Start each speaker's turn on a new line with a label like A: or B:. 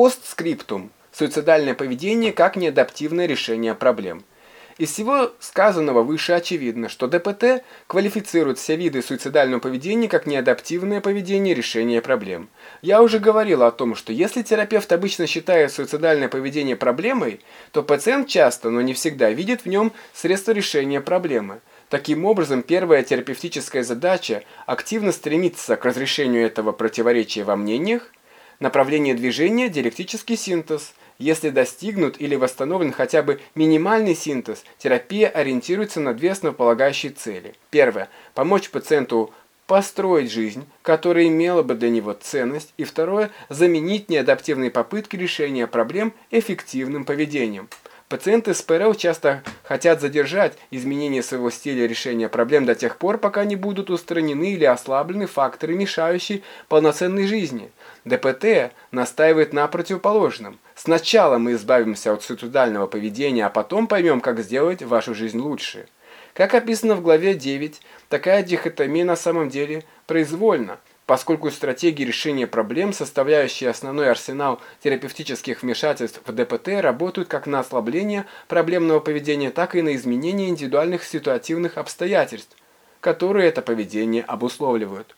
A: Постскриптум. Суицидальное поведение как неадаптивное решение проблем. Из всего сказанного выше очевидно, что ДПТ квалифицирует все виды суицидального поведения как неадаптивное поведение решения проблем. Я уже говорил о том, что если терапевт обычно считает суицидальное поведение проблемой, то пациент часто, но не всегда, видит в нем средство решения проблемы. Таким образом, первая терапевтическая задача – активно стремиться к разрешению этого противоречия во мнениях, направление движения – диалектический синтез – если достигнут или восстановлен хотя бы минимальный синтез, терапия ориентируется на две основополагающие цели. Первое – помочь пациенту построить жизнь, которая имела бы для него ценность, и второе – заменить неадаптивные попытки решения проблем эффективным поведением. Пациенты с ПРЛ часто хотят задержать изменение своего стиля решения проблем до тех пор, пока не будут устранены или ослаблены факторы, мешающие полноценной жизни. ДПТ настаивает на противоположном – Сначала мы избавимся от суицидального поведения, а потом поймем, как сделать вашу жизнь лучше. Как описано в главе 9, такая дихотомия на самом деле произвольна, поскольку стратегии решения проблем, составляющие основной арсенал терапевтических вмешательств в ДПТ, работают как на ослабление проблемного поведения, так и на изменение индивидуальных ситуативных обстоятельств, которые это поведение обусловливают.